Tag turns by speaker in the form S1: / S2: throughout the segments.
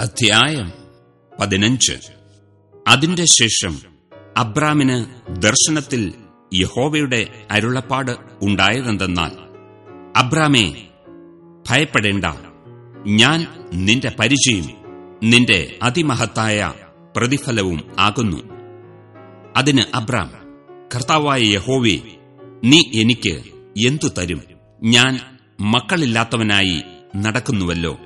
S1: അധ്യായം പതിനഞ്ച്. അതിന്റെ ശേഷം അബ്രാമിന് ദർശനത്തിൽ യഹോവയുടെ അരുളപ്പാട് ഉണ്ടായതെന്തെന്നാൽ അബ്രാമേ ഭയപ്പെടേണ്ട. ഞാൻ നിന്റെ പരിചയം നിന്റെ അതിമഹത്തായ പ്രതിഫലവും ആകുന്നു. അതിന് അബ്രാം കർത്താവായ യഹോവേ നീ എനിക്ക് എന്തു തരും? ഞാൻ മക്കളില്ലാത്തവനായി നടക്കുന്നുവല്ലോ.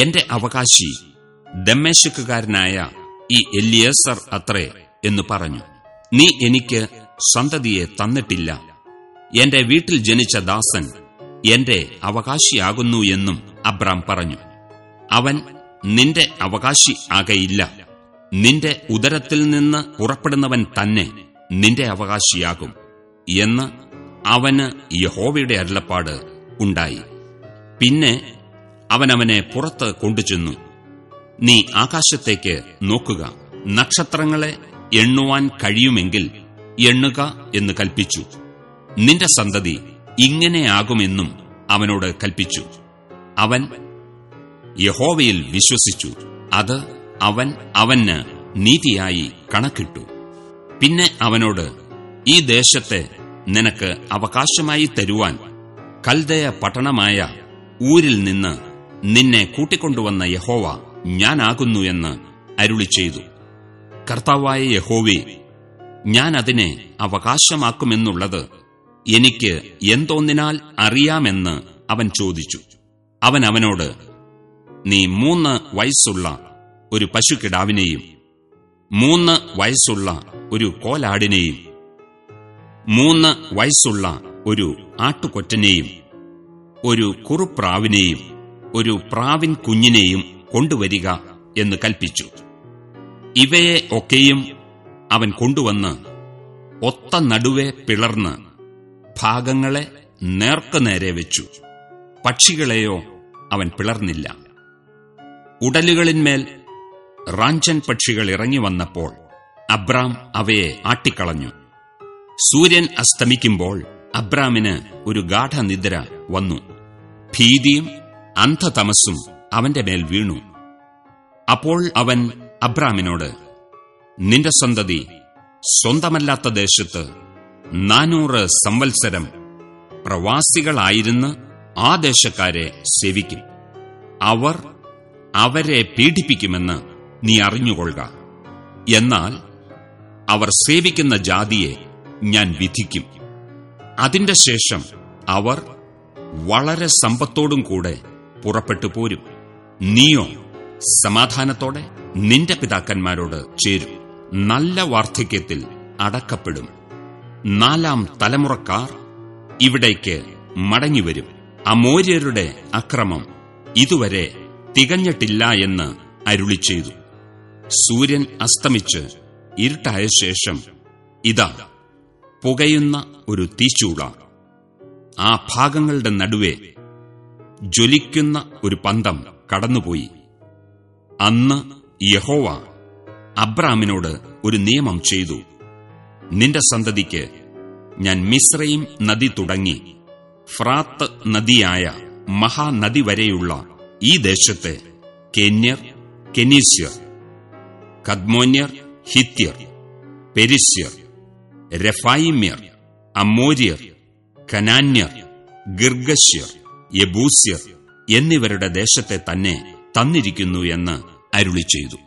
S1: എന്റെ അവകാശി ദമ്മേശക്കുകാരനായ ഈ എല്ലിയസർ അത്രേ എന്ന് പറഞ്ഞു. നീ എനിക്ക് സന്തതിയെ തന്നിട്ടില്ല. എന്റെ വീട്ടിൽ ജനിച്ച ദാസൻ എന്റെ അവകാശിയാകുന്നു എന്നും അബ്രാം പറഞ്ഞു. അവൻ നിന്റെ അവകാശി ആകയില്ല. നിന്റെ ഉദരത്തിൽ നിന്ന് പുറപ്പെടുന്നവൻ തന്നെ നിന്റെ അവകാശിയാകും എന്ന് അവന് യഹോവയുടെ അരുളപ്പാട് ഉണ്ടായി. പിന്നെ അവനവനെ പുറത്ത് കൊണ്ടുചെന്നു. നീ ആകാശത്തേക്ക് നോക്കുക. നക്ഷത്രങ്ങളെ എണ്ണുവാൻ കഴിയുമെങ്കിൽ എണ്ണുക എന്ന് കൽപ്പിച്ചു. നിന്റെ സന്തതി ഇങ്ങനെയാകുമെന്നും അവനോട് കൽപ്പിച്ചു. അവൻ യഹോവയിൽ വിശ്വസിച്ചു. അത് അവൻ അവന് നീതിയായി കണക്കിട്ടു. പിന്നെ അവനോട് ഈ ദേശത്തെ നിനക്ക് അവകാശമായി തരുവാൻ കൽദയ പട്ടണമായ ഊരിൽ നിന്ന് നിന്നെ കൂട്ടിക്കൊണ്ടുവന്ന യഹോവ ഞാനാകുന്നു എന്ന് അരുളി ചെയ്തു. കർത്താവായ യഹോവേ ഞാൻ അതിനെ അവകാശമാക്കുമെന്നുള്ളത് എനിക്ക് എന്തോന്നിനാൽ അറിയാമെന്ന് അവൻ ചോദിച്ചു. അവൻ അവനോട് നീ മൂന്ന് വയസ്സുള്ള ഒരു പശുക്കിടാവിനെയും മൂന്ന് വയസ്സുള്ള ഒരു കോലാടിനെയും മൂന്ന് വയസ്സുള്ള ഒരു ആട്ടുകൊറ്റനെയും ഒരു കുറുപ്രാവിനെയും ഒരു പ്രാവിൻ കുഞ്ഞിനെയും കൊണ്ടുവരിക എന്ന് കൽപ്പിച്ചു. ഇവയെ ഒക്കെയും അവൻ കൊണ്ടുവന്ന് ഒത്ത നടുവെ പിളർന്ന് ഭാഗങ്ങളെ നേർക്കുനേരെ വെച്ചു. പക്ഷികളെയോ അവൻ പിളർന്നില്ല. ഉടലുകളിന്മേൽ റാഞ്ചൻ പക്ഷികൾ ഇറങ്ങി വന്നപ്പോൾ അബ്രാം അവയെ ആട്ടിക്കളഞ്ഞു. സൂര്യൻ അസ്തമിക്കുമ്പോൾ അബ്രാമിന് ഒരു ഗാഠനിദ്ര വന്നു. ഭീതിയും അന്ധതമസ്സും അവന്റെ മേൽ വീണു. അപ്പോൾ അവൻ അബ്രാമിനോട് നിന്റെ സന്തതി സ്വന്തമല്ലാത്ത ദേശത്ത് നാനൂറ് സംവത്സരം പ്രവാസികളായിരുന്ന ആ ദേശക്കാരെ സേവിക്കും. അവർ അവരെ പീഡിപ്പിക്കുമെന്ന് നീ അറിഞ്ഞുകൊള്ളുക. എന്നാൽ അവർ സേവിക്കുന്ന ജാതിയെ ഞാൻ വിധിക്കും. അതിന്റെ ശേഷം അവർ വളരെ സമ്പത്തോടും കൂടെ പുറപ്പെട്ടു പോരും നീയോ സമാധാനത്തോടെ നിന്റെ പിതാക്കന്മാരോട് ചേരും. നല്ല വാർദ്ധക്യത്തിൽ അടക്കപ്പെടും. നാലാം തലമുറക്കാർ ഇവിടേക്ക് മടങ്ങിവരും. അമോര്യരുടെ അക്രമം ഇതുവരെ തികഞ്ഞിട്ടില്ല എന്ന് അരുളി ചെയ്തു. സൂര്യൻ അസ്തമിച്ച് ഇരുട്ടായ ശേഷം ഇതാ പുകയുന്ന ഒരു തീച്ചൂള. ആ ഭാഗങ്ങളുടെ നടുവേ ജ്വലിക്കുന്ന ഒരു പന്തം. കടന്നുപോയി. അന്ന് യഹോവ അബ്രാമിനോട് ഒരു നിയമം ചെയ്തു. നിന്റെ സന്തതിക്ക് ഞാൻ മിശ്രയും നദി തുടങ്ങി. ഫ്രാത്ത് നദിയായ മഹാനദി വരെയുള്ള ഈ ദേശത്തെ കെന്യർ കെനീസ്യർ കദ്മോന്യർ ഹിത്യർ പെരിസ്യർ രഫായിമ്യർ അമ്മോര്യർ കനാന്യർ ഗിർഗശ്യർ യബൂസ്യർ എന്നിവരുടെ ദേശത്തെ തന്നെ തന്നിരിക്കുന്നു എന്ന് അരുളി ചെയ്തു